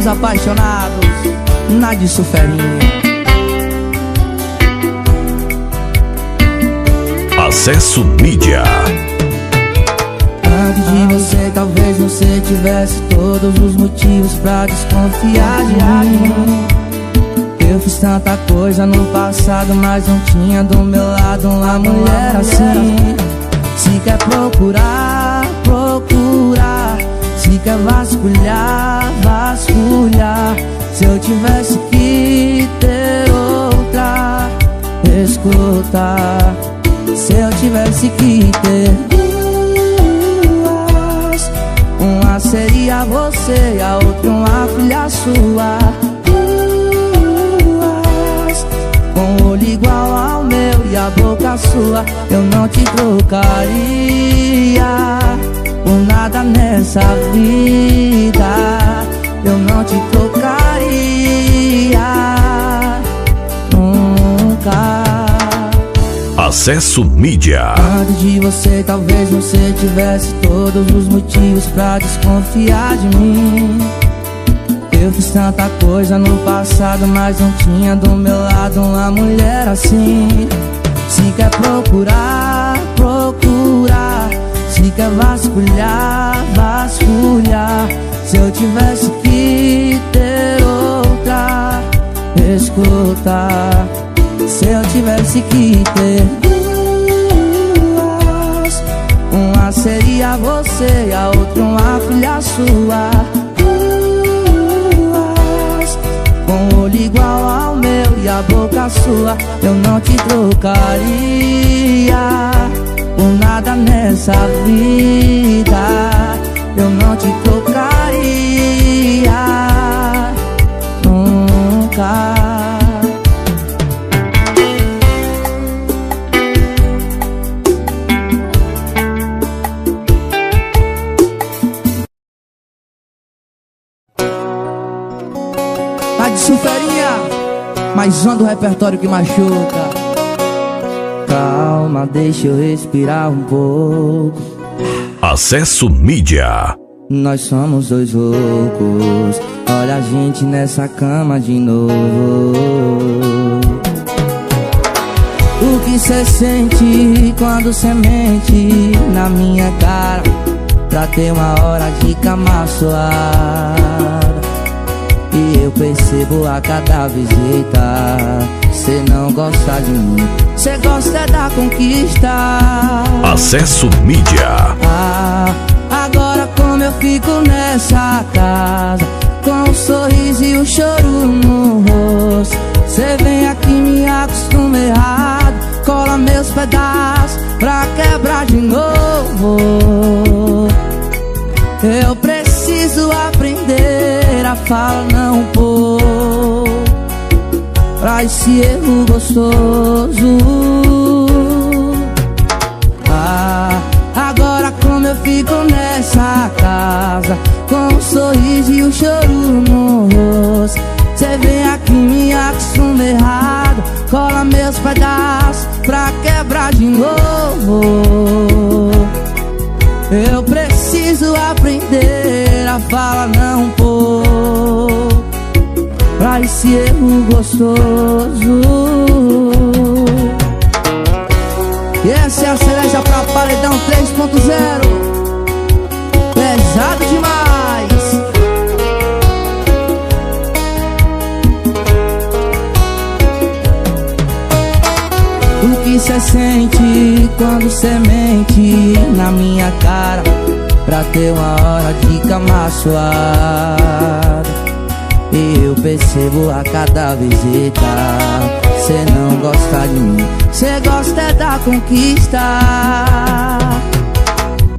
os apaixonados Na de Suferinha Acesso Mídia. Antes de você, talvez você tivesse todos os motivos pra desconfiar de mim. Eu fiz tanta coisa no passado, mas não tinha do meu lado uma mulher assim. Se quer procurar, procurar. Se quer vasculhar, vasculhar Se eu tivesse que ter outra, escutar se eu tivesse que ter duas Uma seria você e a outra uma filha sua Duas Com olho igual ao meu e a boca sua Eu não te trocaria Por nada nessa vida Eu não te trocaria Nunca Acesso Mídia. Antes de você, talvez você tivesse todos os motivos pra desconfiar de mim. Eu fiz tanta coisa no passado, mas não tinha do meu lado uma mulher assim. Se quer procurar, procurar. Se quer vasculhar, vasculhar. Se eu tivesse que ter outra, escutar. Se eu tivesse que ter duas Uma seria você e a outra uma filha sua. Duas Com o olho igual ao meu e a boca sua. Eu não te trocaria Por nada nessa vida Eu não te trocaria Nunca mas um do repertório que machuca. Calma, deixa eu respirar um pouco. Acesso Mídia. Nós somos dois loucos. Olha a gente nessa cama de novo. O que cê sente quando cê mente na minha cara? Pra ter uma hora de cama suada. E eu percebo a cada visita Cê não gosta de mim. Cê gosta é da conquista. Acesso Mídia. Ah, Agora como eu fico nessa casa Com um sorriso e um choro no rosto. Cê vem aqui me acostuma errado Cola meus pedaços pra quebrar de novo. Eu preciso aprender a falar não pôr Pra esse erro gostoso. Ah, agora como eu fico nessa casa Com um sorriso e um choro no rosto. Cê vem aqui me acostuma errado Cola meus pedaços pra quebrar de novo. Eu preciso aprender a falar não pôr Pra esse erro gostoso. Essa é a cereja pra paredão 3.0 Pesado demais. O que cê sente quando cê mente na minha cara? Pra ter uma hora de cama suada E eu percebo a cada visita. Cê não gosta de mim Cê gosta é da conquista.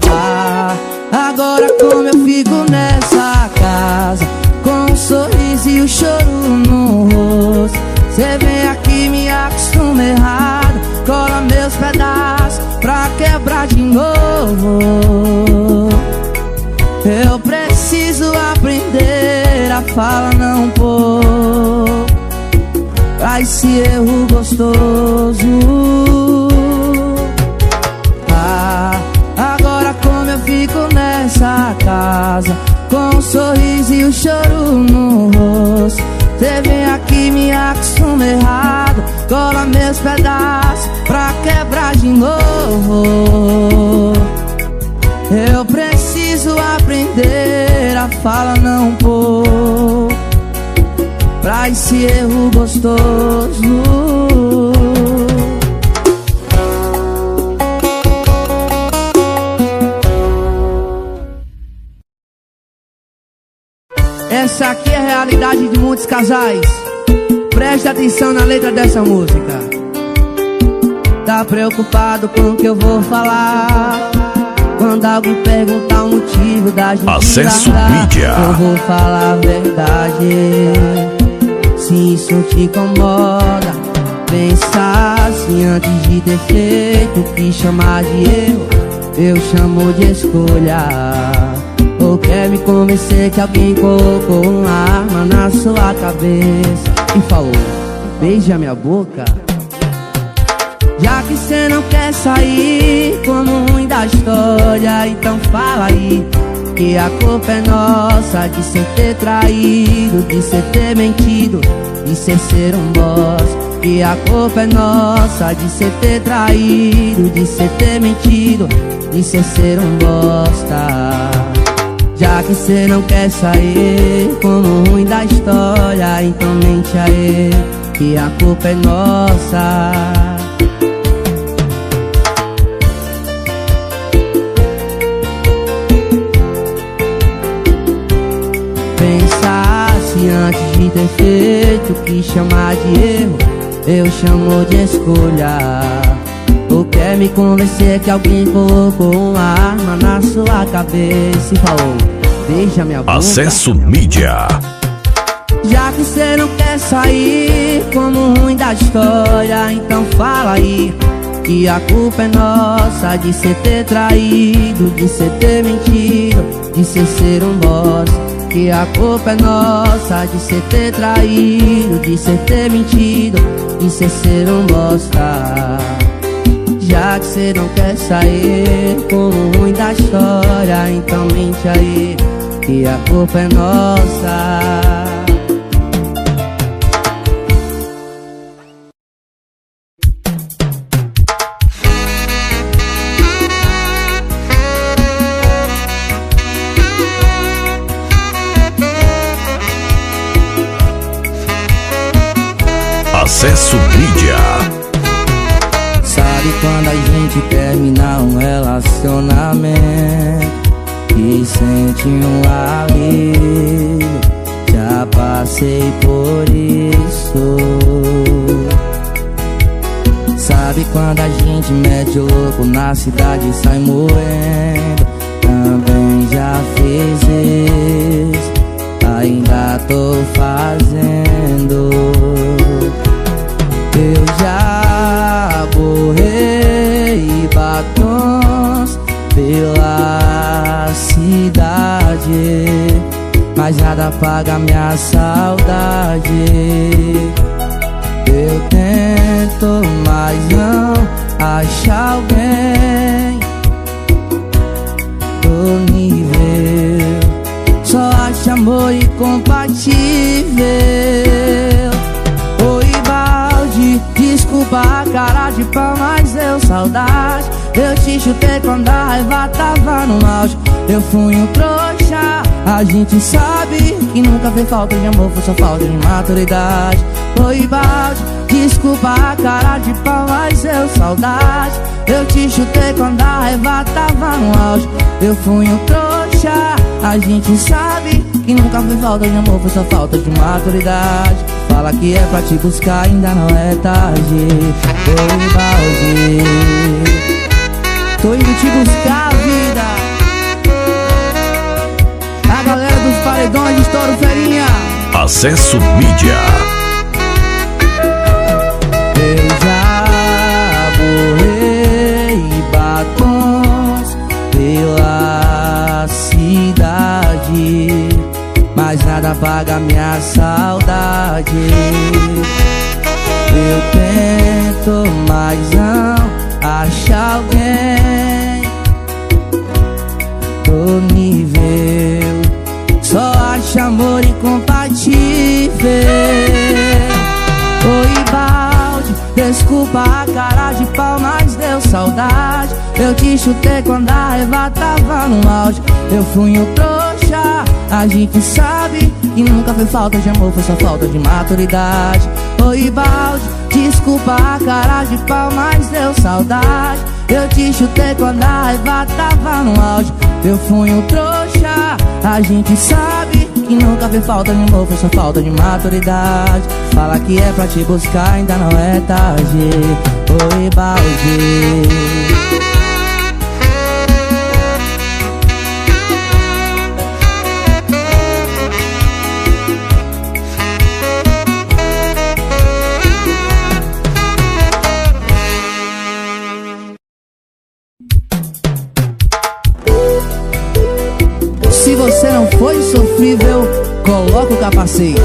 Ah, Agora como eu fico nessa casa Com um sorriso e o um choro no rosto. Cê vem aqui me acostuma errado Cola meus pedaços pra quebrar de novo. Eu preciso aprender a falar esse erro gostoso. Ah, agora como eu fico nessa casa, com um sorriso e o um choro no rosto. Você vem aqui me acostuma errado, cola meus pedaços pra quebrar de novo. Eu preciso aprender a falar não por. Pra esse erro gostoso Essa aqui é a realidade de muitos casais. Preste atenção na letra dessa música. Tá preocupado com o que eu vou falar? Quando alguém perguntar o motivo da gente Acesso mídia. Eu vou falar a verdade. Se isso te incomoda, pensa assim antes de ter feito que chamar de erro. Eu chamo de escolha. Ou quer me convencer que alguém colocou uma arma na sua cabeça E falou, beija minha boca Já que cê não quer sair como ruim da história Então fala aí que a culpa é nossa De cê ter traído, de cê ter mentido De cê ser um boss Que a culpa é nossa De cê ter traído, de cê ter mentido De cê ser um bosta. Já que cê não quer sair como ruim da história Então mente aí que a culpa é nossa de ter feito o que chamar de erro. Eu chamo de escolha. Ou quer me convencer que alguém colocou uma arma na sua cabeça e falou Beija minha boca Acesso Mídia. Já que cê não quer sair como ruim da história Então fala aí que a culpa é nossa De cê ter traído, de cê ter mentido De cê ser um boss Que a culpa é nossa De cê ter traído, de cê ter mentido De cê ser um bosta. Já que cê não quer sair como ruim da história Então mente aí que a culpa é nossa falta de amor Foi só falta de maturidade. Foi balde Desculpa a cara de pau, mas eu saudade. Eu te chutei quando a raiva tava no auge. Eu fui um trouxa A gente sabe que nunca foi falta de amor Foi só falta de maturidade. Fala que é pra te buscar, ainda não é tarde. Em balde. Tô indo te buscar, vida. A galera dos paredões de Estouro Ferinha Acesso Mídia. Eu já borrei batons pela cidade mas nada apaga minha saudade. Eu tento, mas não acho alguém. Nível nosso amor incompatível. Oi, balde, desculpa a cara de pau, mas deu saudade. Eu te chutei quando a Eva tava no auge. Eu fui o trouxa, a gente sabe que nunca foi falta de amor, foi só falta de maturidade. Oi, balde, desculpa a cara de pau, mas deu saudade. Eu te chutei quando a raiva tava no auge. Eu fui um trouxa, a gente sabe que nunca foi falta de Foi só falta de maturidade. Fala que é pra te buscar, ainda não é tarde. Oi balde capacete.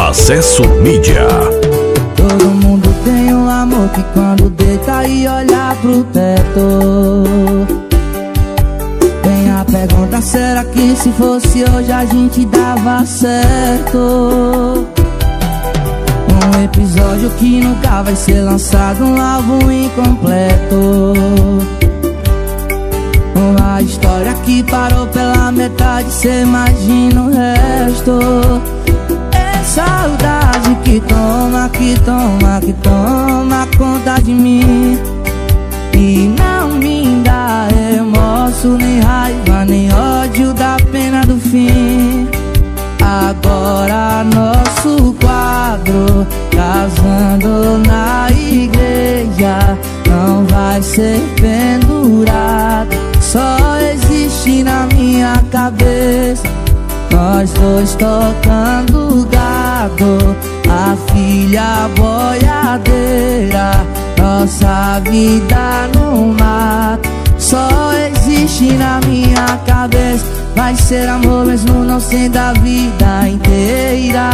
Acesso Mídia. Todo mundo tem um amor que quando deita e olha pro teto. Tem a pergunta: será que se fosse hoje a gente dava certo? Um episódio que nunca vai ser lançado, um álbum incompleto. Uma história que parou pela metade, cê imagina o resto. É saudade que toma, que toma, que toma conta de mim. E não me dá remorso, nem raiva, nem ódio da pena do fim. Agora nosso quadro casando na igreja não vai ser pendurado, só existe na minha cabeça. Nós dois tocando gado, a filha boiadeira, nossa vida no mato, só existe na minha cabeça. Vai ser amor mesmo não sendo a vida inteira.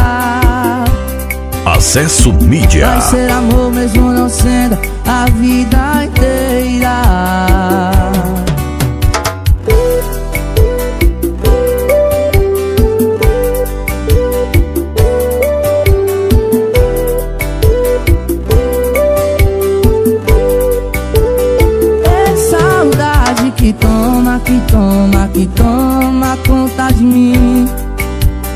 Acesso Mídia. Vai ser amor mesmo não sendo a vida inteira que toma, que toma conta de mim.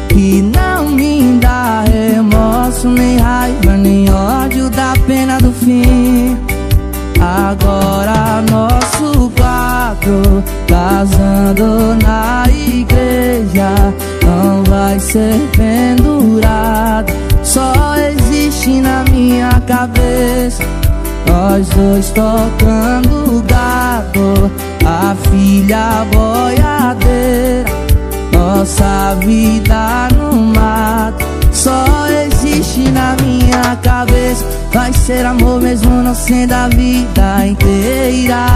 Que não me dá remorso, nem raiva, nem ódio da pena do fim. Agora nosso quadro casando na igreja Não vai ser pendurado, só existe na minha cabeça nós dois tocando gado A filha boiadeira Nossa vida no mato. Só existe na minha cabeça Vai ser amor mesmo não sendo a vida inteira.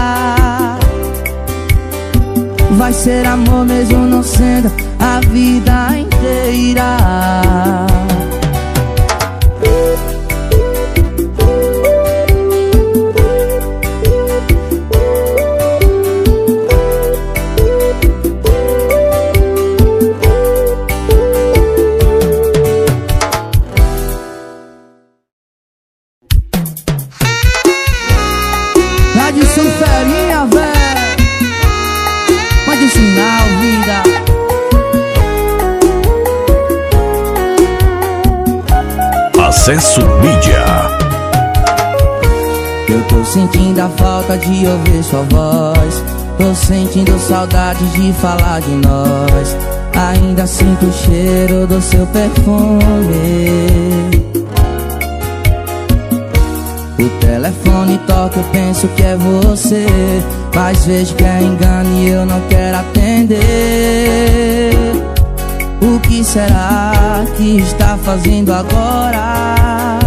Vai ser amor mesmo não sendo a vida inteira sentindo saudade de falar de nós. Ainda sinto o cheiro do seu perfume. O telefone toca, eu penso que é você. Mas vejo que é engano e eu não quero atender. O que será que está fazendo agora?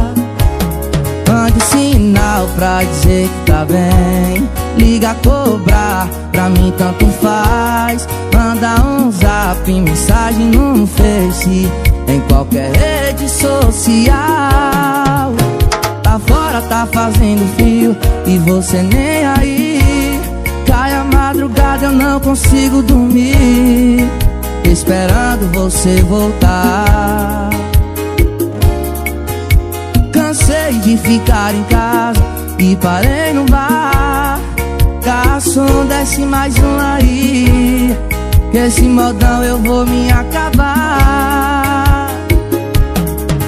Mande sinal pra dizer que tá bem Liga cobrar, pra mim tanto faz. Manda um zap, mensagem no Face Em qualquer rede social. Tá fora, tá fazendo frio E você nem aí. Cai a madrugada, eu não consigo dormir Esperando você voltar. De ficar em casa e parei no bar. Garçom, desce mais um aí. Que esse modão eu vou me acabar.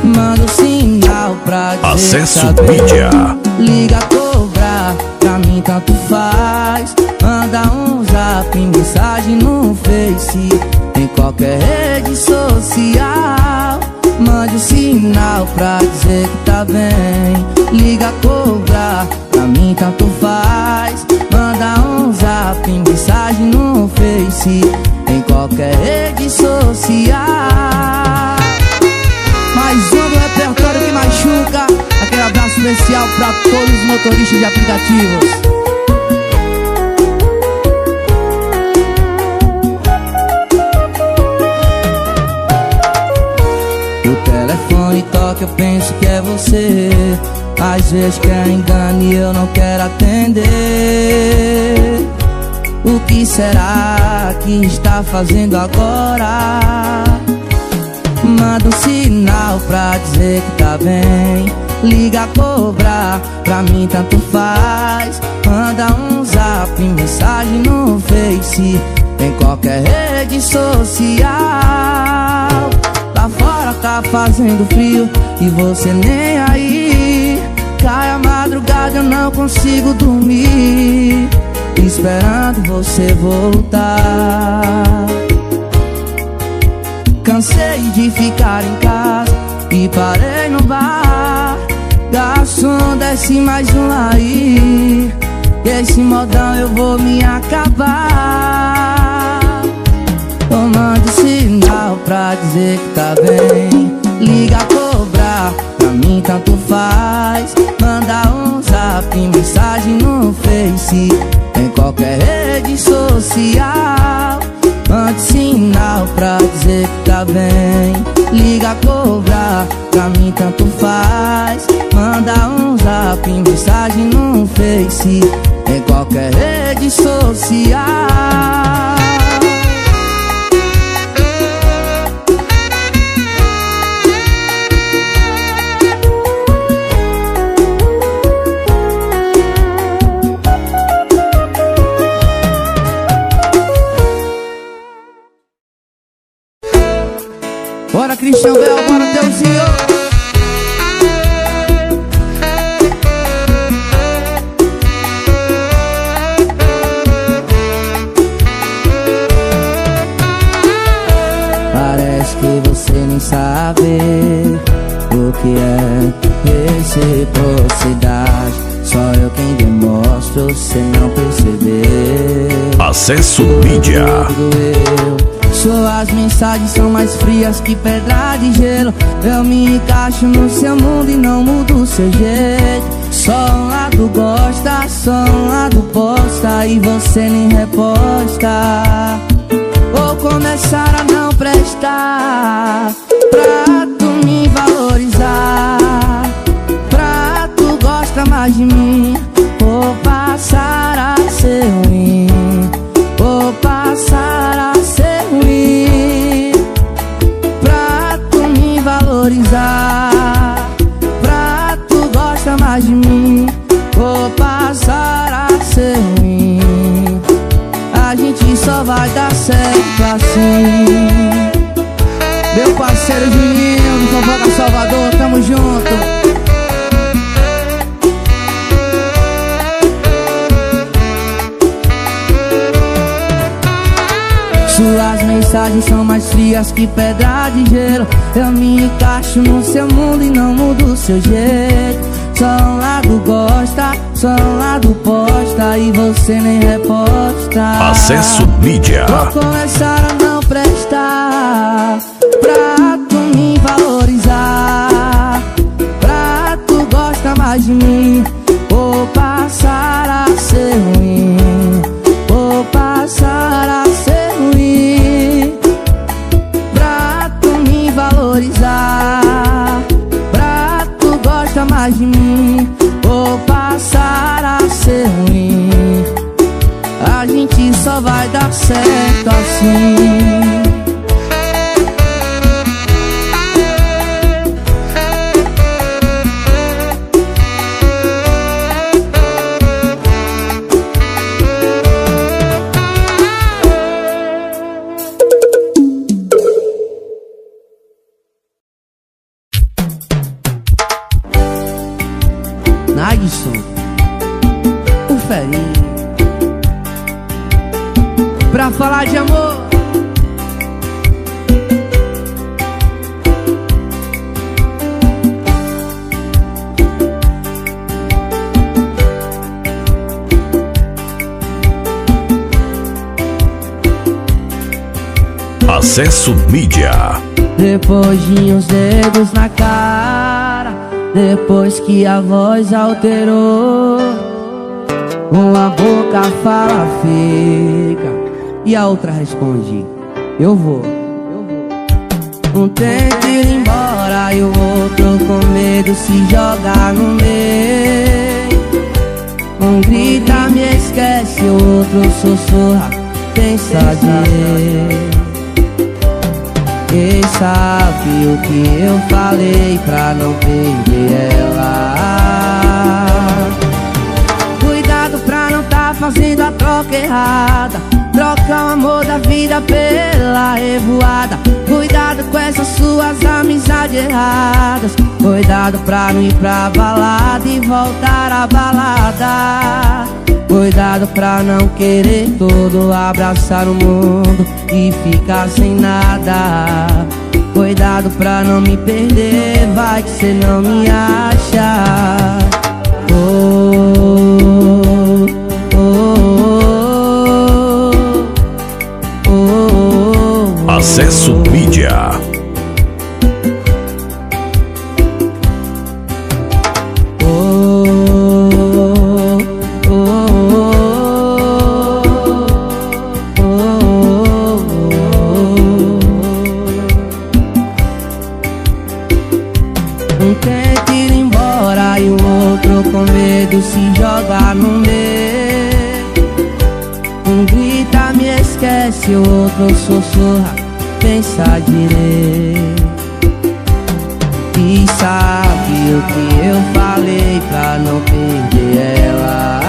Manda um sinal pra dizer Acesso tá bem. Mídia. Liga cobrar, pra mim tanto faz. Manda um zap, mensagem no Face, em qualquer rede social. Mande um sinal pra dizer que tá bem. Liga cobrar, pra mim tanto faz. Manda um zap, mensagem no Face, em qualquer rede social. Mais um do repertório que machuca. Aquele abraço especial pra todos os motoristas de aplicativos. O telefone toca, eu penso que é você. Às vezes quer engano e eu não quero atender. O que será que está fazendo agora? Manda um sinal pra dizer que tá bem. Liga cobrar, pra mim tanto faz. Manda um zap, mensagem no Face, em qualquer rede social. Lá fora tá fazendo frio e você nem aí. Não consigo dormir. Esperando você voltar. Cansei de ficar em casa e parei no bar. Garçom, desce mais um aí. Esse modão eu vou me acabar. Tomando sinal pra dizer que tá bem. Liga cobrar, pra mim tanto faz. Manda um zap, mensagem no Face, em qualquer rede social. Mande sinal pra dizer que tá bem. Liga cobrar, pra mim tanto faz. Manda um zap, mensagem no Face, em qualquer rede social. Bora, Cristian Bel, bora, teu senhor. Parece que você nem sabe o que é reciprocidade. Só eu quem demonstro, você não perceber. Acesso Mídia. Suas mensagens são mais frias que pedra de gelo. Eu me encaixo no seu mundo e não mudo o seu jeito. Só um lado gosta, só um lado posta e você nem reposta. Vou começar a não prestar pra tu me valorizar. Pra tu gosta mais de mim. Assim. Meu parceiro Juninho Fofoca Salvador, tamo junto. Suas mensagens são mais frias que pedra de gelo. Eu me encaixo no seu mundo e não mudo o seu jeito. Só um lado gosta, só um lado posta e você nem reposta. Acesso Mídia. Vou começar a não prestar Pra tu me valorizar Pra tu gosta mais de mim De uns dedos na cara, depois que a voz alterou, uma boca fala fica e a outra responde: Eu vou. Um tenta ir embora e o outro com medo se joga no meio. Um grita, me esquece, o outro sussurra, pensa direito. Quem sabe o que eu falei pra não perder ela? Cuidado pra não tá fazendo a troca errada. Troca o amor da vida pela revoada. Cuidado com essas suas amizades erradas. Cuidado pra não ir pra balada e voltar à balada Cuidado pra não querer todo abraçar o mundo e ficar sem nada. Cuidado pra não me perder, vai que cê não me acha. Oh, oh, oh, Acesso Mídia. Outro sussurra, pensa direito. E sabe o que eu falei pra não perder ela?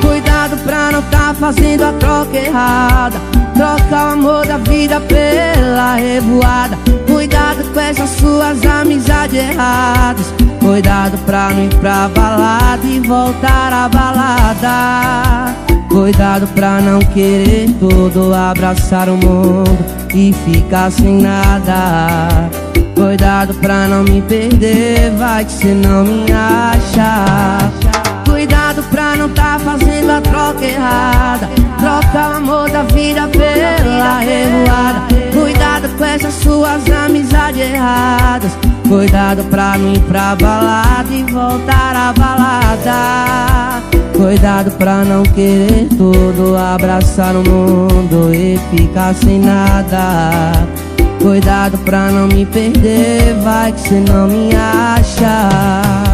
Cuidado pra não tá fazendo a troca errada. Troca o amor da vida pela revoada. Cuidado com essas suas amizades erradas. Cuidado pra não ir pra balada e voltar à balada Cuidado pra não querer tudo abraçar o mundo e ficar sem nada. Cuidado pra não me perder, vai que cê não me acha. Cuidado pra não tá fazendo a troca errada. Troca o amor da vida pela revoada. Cuidado com essas suas amizades erradas. Cuidado pra não ir pra balada e voltar à balada Cuidado pra não querer tudo abraçar o mundo e ficar sem nada. Cuidado pra não me perder, vai que cê não me acha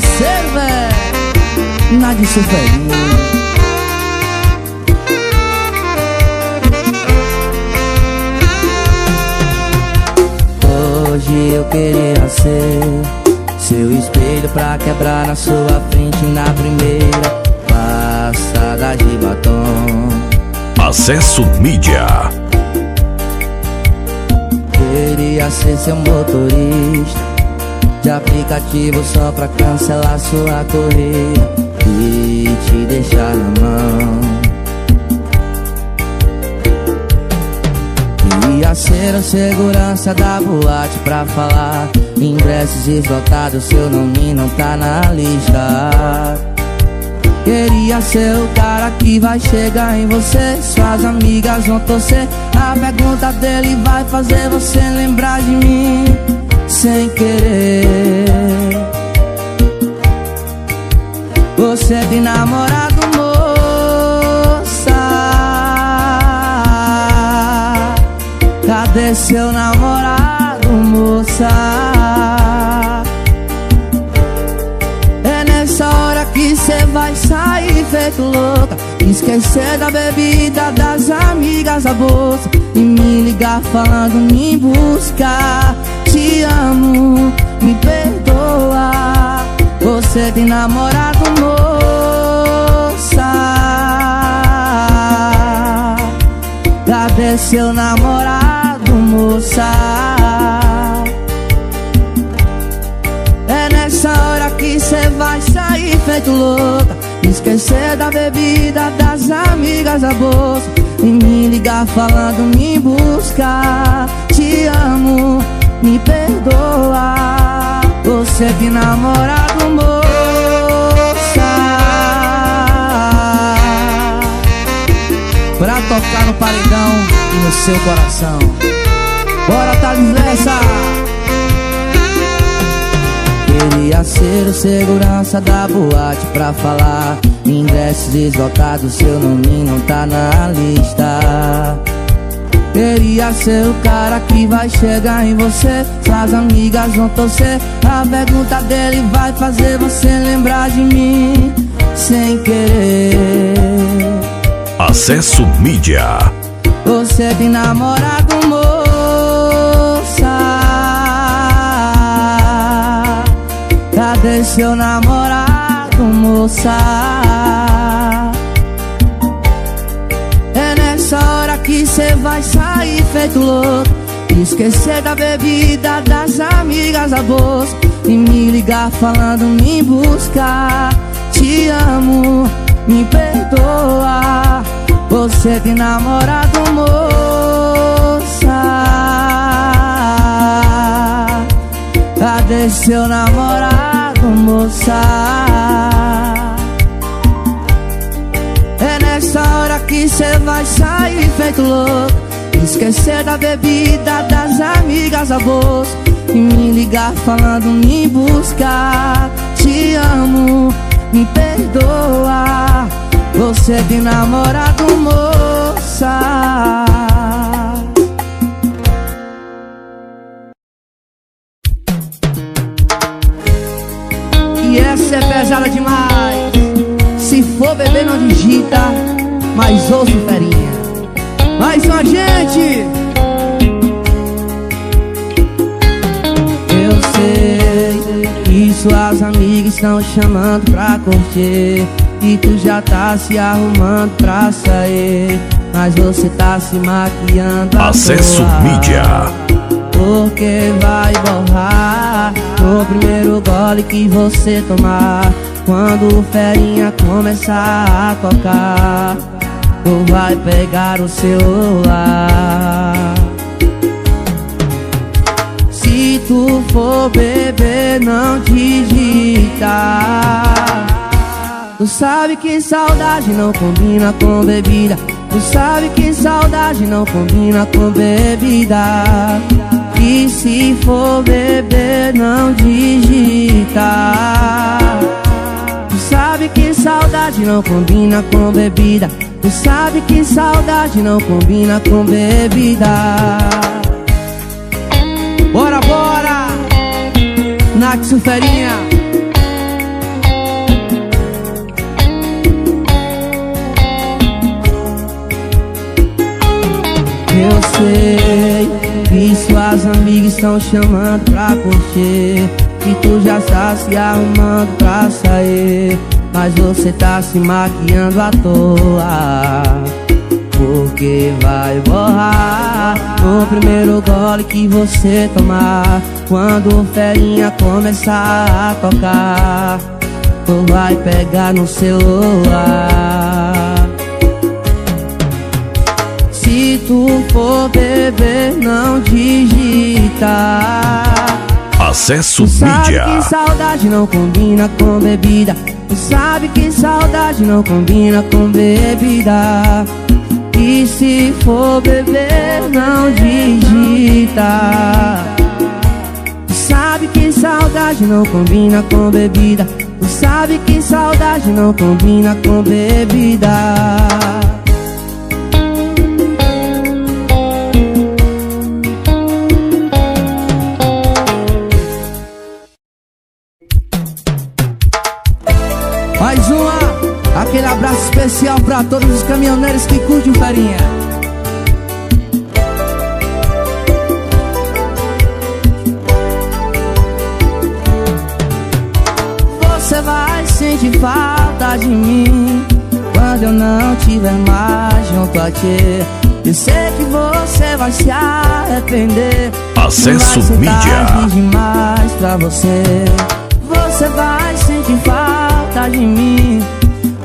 véi Nada de sofrer Hoje eu queria ser Seu espelho pra quebrar na sua frente na primeira Passada de batom Acesso Mídia. Queria ser seu motorista De aplicativo só pra cancelar sua corrida E te deixar na mão. Queria ser o segurança da boate pra falar. Ingressos esgotados, seu nome não tá na lista. Queria ser o cara que vai chegar em você. Suas amigas vão torcer. A pergunta dele vai fazer você lembrar de mim Sem querer. Você tem namorado, moça. Cadê seu namorado, moça? É nessa hora que cê vai sair feito louca. Esquecer da bebida, das amigas, a bolsa. E me ligar falando me buscar Te amo, me perdoa. Você tem namorado, moça. Cadê seu namorado, moça? É nessa hora que cê vai sair feito louca. Esquecer da bebida, das amigas, a bolsa. E me ligar falando me buscar Te amo, me perdoa Você que namorado, moça. Pra tocar no paredão e no seu coração. Bora, Thales Lessa! Queria ser o segurança da boate pra falar. Ingressos esgotados, seu nome não tá na lista Queria ser o cara que vai chegar em você. Suas amigas vão torcer. A pergunta dele vai fazer você lembrar de mim Sem querer. Acesso Mídia. Você tem namorado, moça. Cadê seu namorado, moça? É nessa hora que cê vai sair feito louco. Esquecer da bebida, das amigas, a bolsa E me ligar falando me buscar Te amo, me perdoa. Você tem namorado, moça. Cadê seu namorado? moça? É nessa hora que cê vai sair feito louco Esquecer da bebida, das amigas, a E me ligar falando me buscar Te amo, me perdoa Você tem namorado, moça essa é pesada demais. Se for beber, não digita, mas ouço ferinha. Mais uma gente. Eu sei que suas amigas estão chamando pra curtir. E tu já tá se arrumando pra sair. Mas você tá se maquiando. Acesso Mídia. Porque vai borrar no primeiro gole que você tomar Quando o ferinha começar a tocar Tu vai pegar o celular Se tu for beber não digita Tu sabe que saudade não combina com bebida Tu sabe que saudade não combina com bebida e se for beber, não digita. Tu sabe que saudade não combina com bebida. Tu sabe que saudade não combina com bebida. Bora, bora! Naxo Ferinha. Eu sei e suas amigas estão chamando pra curtir E tu já está se arrumando pra sair Mas você tá se maquiando à toa Porque vai borrar No primeiro gole que você tomar Quando o ferinha começar a tocar Tu vai pegar no celular se tu for beber, não digita. Acesso tu sabe Mídia. que saudade não combina com bebida. Tu sabe que saudade não combina com bebida. E se for beber, não digita. Tu sabe que saudade não combina com bebida. Tu sabe que saudade não combina com bebida. Arrepender Acesso ser Mídia. demais pra você. Você vai sentir falta de mim.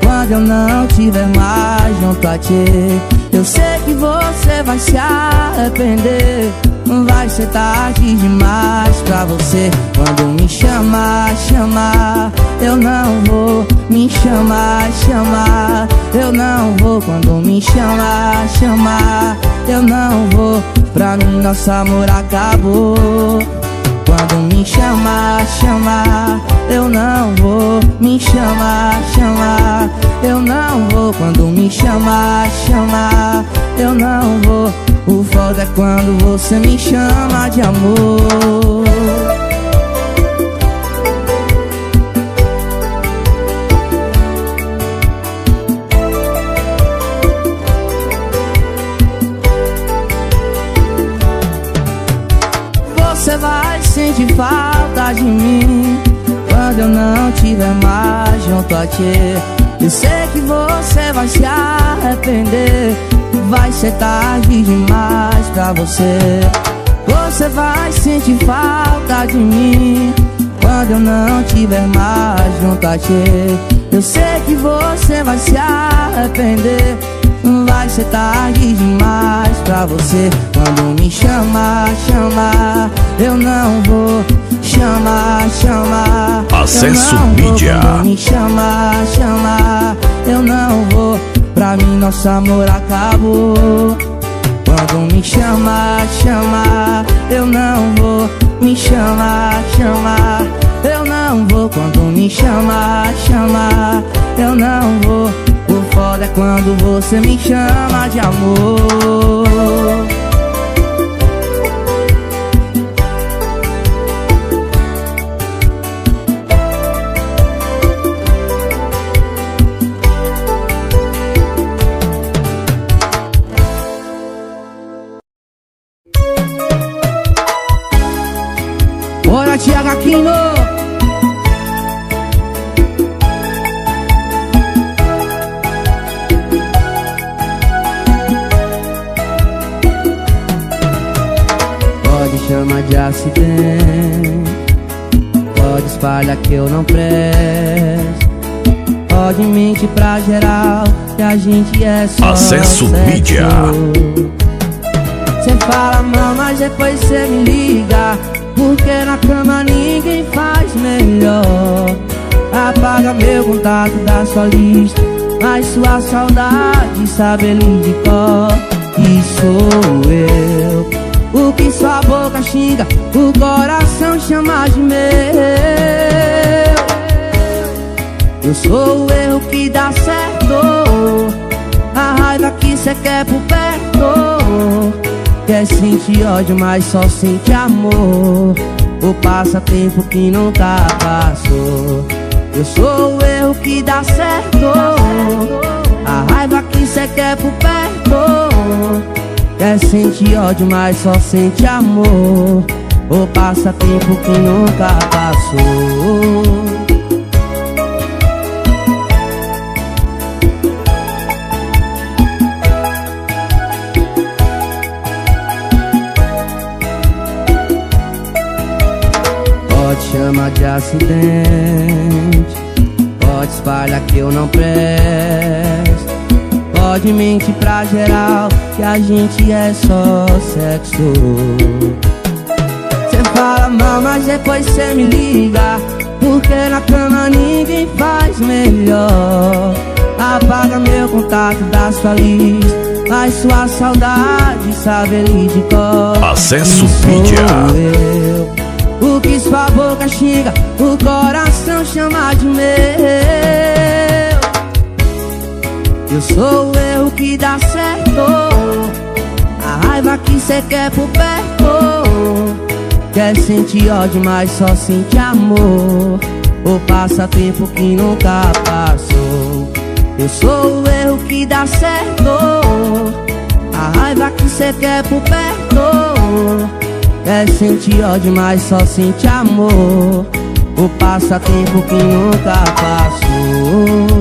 Quando eu não tiver mais junto a ti Eu sei que você vai se arrepender Vai ser tarde demais pra você. Quando me chamar, chamar Eu não vou me chamar, chamar Eu não vou quando me chamar, chamar Eu não vou Pra mim nosso amor acabou. Quando me chamar, chamar Eu não vou me chamar, chamar Eu não vou quando me chamar, chamar Eu não vou o foda é quando você me chama de amor. Você vai sentir falta de mim Quando eu não tiver mais junto a ti. Eu sei que você vai se arrepender Vai ser tarde demais pra você. Você vai sentir falta de mim. Quando eu não tiver mais junto a ti Eu sei que você vai se arrepender. Vai ser tarde demais pra você. Quando me chamar, chamar Eu não vou chamar, chamar. Acesso Mídia. Me chamar, chamar Eu não vou Pra mim nosso amor acabou. Quando me chamar, chamar Eu não vou. Me chamar, chamar Eu não vou. Quando me chamar, chamar Eu não vou. O foda é quando você me chama de amor Pode chamar de acidente. Pode espalhar que eu não presto. Pode mentir pra geral Que a gente é só Acesso sexo. Mídia. Cê fala mal, mas depois cê me liga. Porque na cama ninguém faz melhor. Apaga meu contato da sua lista. Mas sua saudade sabe ele de cor. E sou eu O que sua boca xinga O coração chama de meu. Eu sou o erro que dá certo. A raiva que cê quer por perto. Quer sentir ódio, mas só sente amor. O passatempo que nunca passou Eu sou o erro que dá certo. A raiva que cê quer por perto Quer sentir ódio, mas só sente amor. O passatempo que nunca passou. Pode chamar de acidente. Pode espalhar que eu não presto Pode mentir pra geral Que a gente é só sexo. Cê fala mal, mas depois cê me liga Porque na cama ninguém faz melhor. Apaga meu contato da sua lista Mas sua saudade sabe ele de cor. Acesso Mídia. o que sua boca xinga, o coração chama de meu Eu sou o erro que dá certo. A raiva que cê quer por perto. Quer sentir ódio, mas só sente amor. O passatempo que nunca passou. Eu sou o erro que dá certo. A raiva que cê quer por perto. Quer sentir ódio, mas só sente amor. O passatempo que nunca passou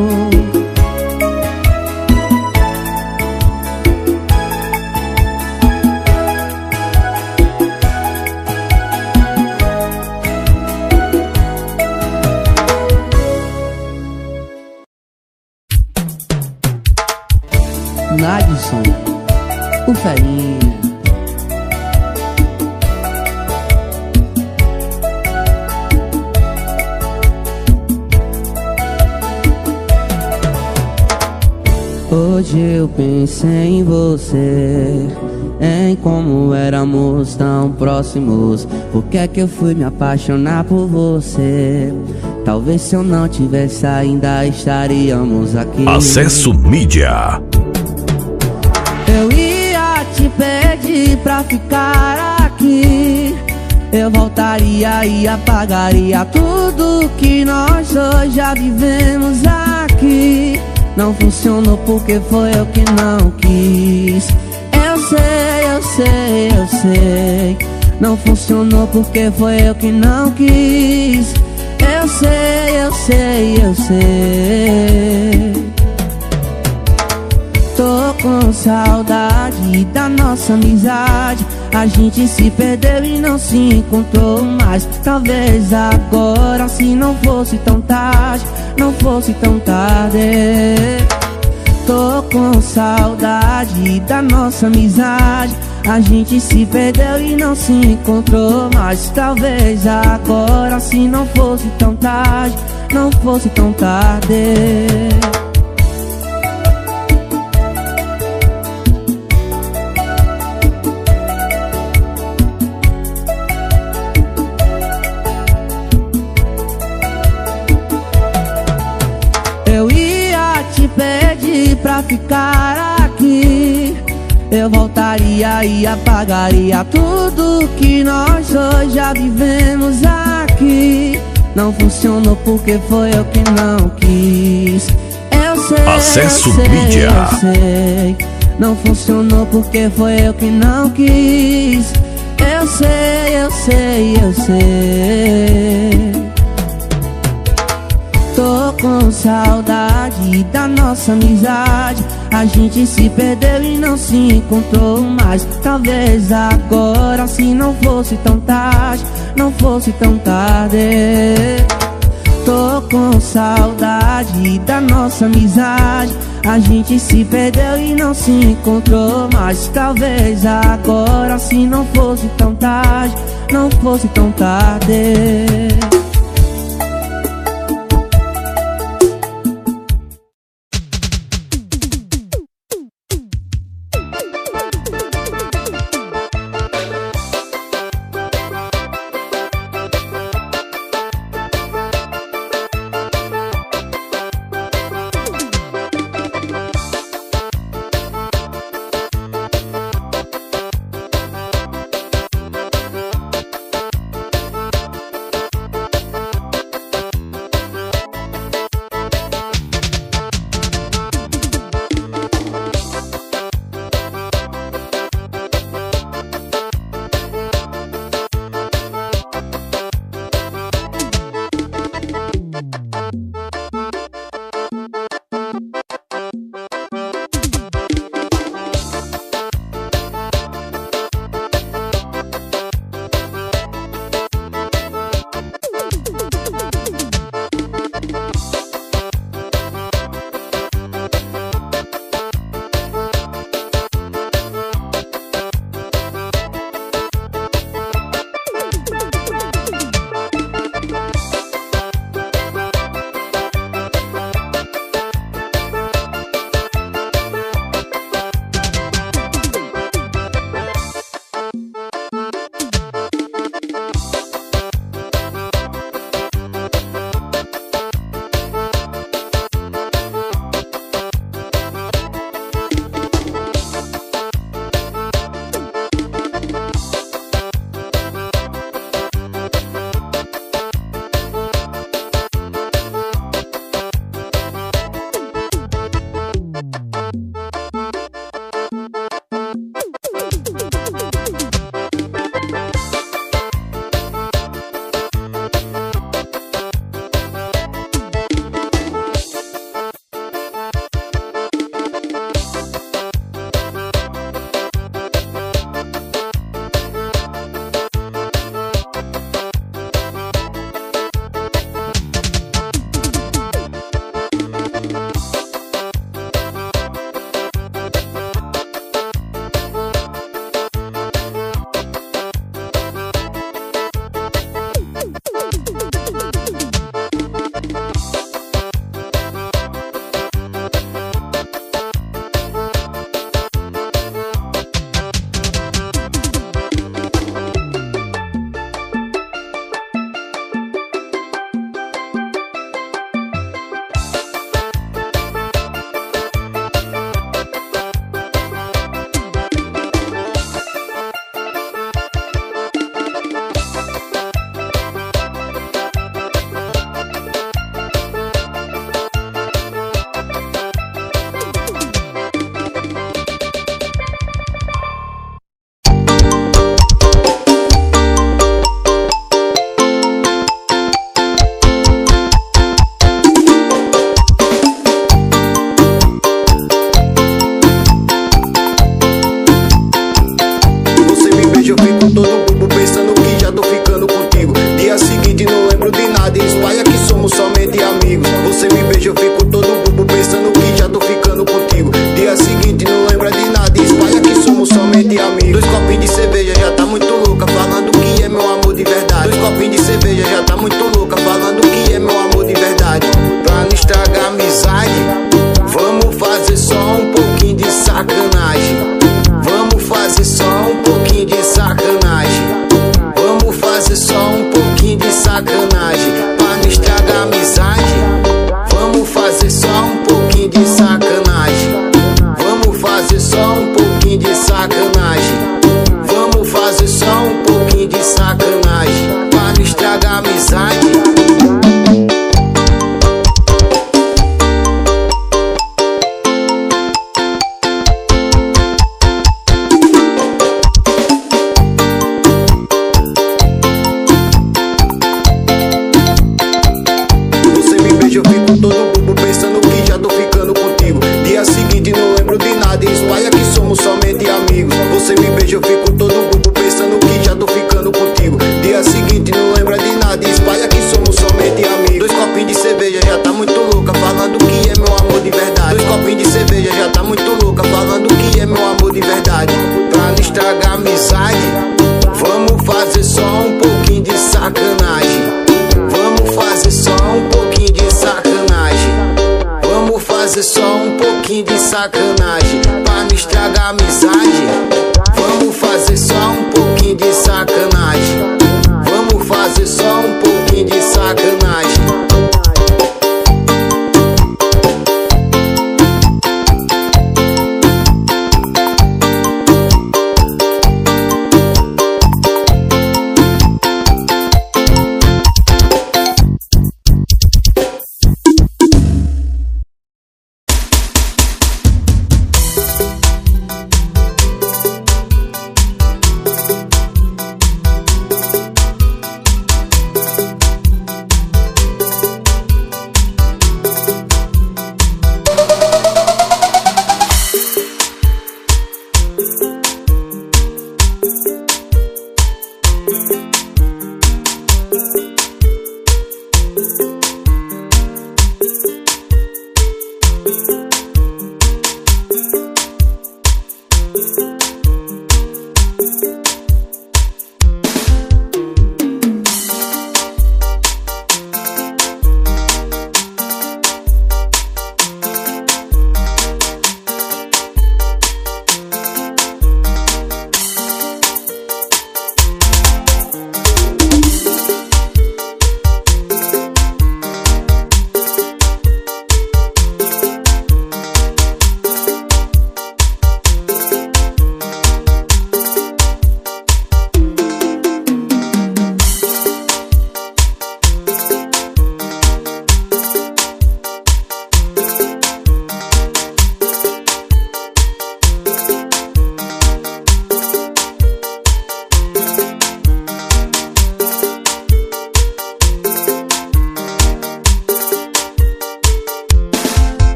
o Ferinha. Hoje eu pensei em você, em como éramos tão próximos. Por que é que eu fui me apaixonar por você? Talvez se eu não tivesse ainda estaríamos aqui. Acesso Mídia. Eu ia te pedir pra ficar aqui. Eu voltaria e apagaria tudo que nós dois já vivemos aqui. Não funcionou porque foi eu que não quis. Eu sei, eu sei, eu sei. Não funcionou porque foi eu que não quis. Eu sei, eu sei, eu sei. Com saudade da nossa amizade. A gente se perdeu e não se encontrou mais. Talvez agora, se não fosse tão tarde, não fosse tão tarde. Tô com saudade da nossa amizade. A gente se perdeu e não se encontrou mais. Talvez agora, se não fosse tão tarde, não fosse tão tarde. Pra ficar aqui. Eu voltaria e apagaria tudo que nós dois já vivemos aqui. Não funcionou porque foi eu que não quis. Eu sei, Acesso eu sei, Mídia. eu sei. Não funcionou porque foi eu que não quis. Eu sei, eu sei, eu sei. Com saudade da nossa amizade. A gente se perdeu e não se encontrou mais. Talvez agora, se não fosse tão tarde, não fosse tão tarde. Tô com saudade da nossa amizade. A gente se perdeu e não se encontrou mais. Talvez agora, se não fosse tão tarde, não fosse tão tarde.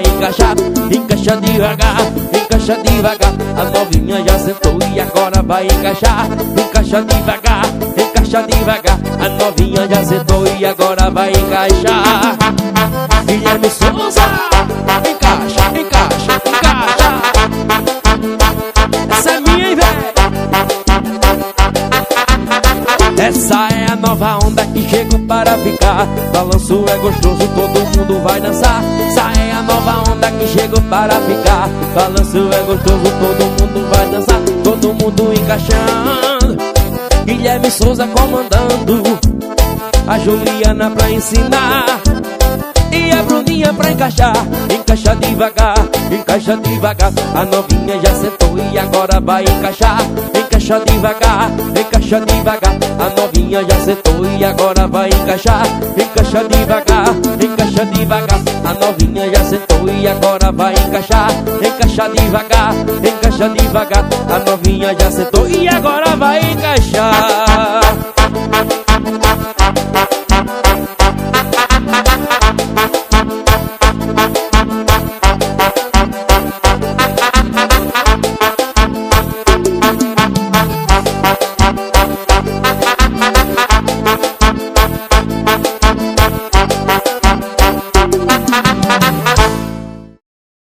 Encaixar Encaixa devagar, encaixa devagar. A novinha já sentou e agora vai encaixar. Encaixa devagar, encaixa devagar. A novinha já sentou e agora vai encaixar. Guilherme Souza, ficar. Balanço é gostoso, todo mundo vai dançar. É a nova onda que chegou para ficar. Balanço é gostoso, todo mundo vai dançar. Todo mundo encaixando. Guilherme Souza comandando. A Juliana pra ensinar. E a Bruninha pra encaixar Encaixa devagar, encaixa devagar A novinha já sentou e agora vai encaixar Encaixa devagar, encaixa devagar. A novinha já sentou e agora vai encaixar. Encaixa devagar, encaixa devagar. A novinha já sentou e agora vai encaixar. Encaixa devagar, encaixa devagar. A novinha já sentou e agora vai encaixar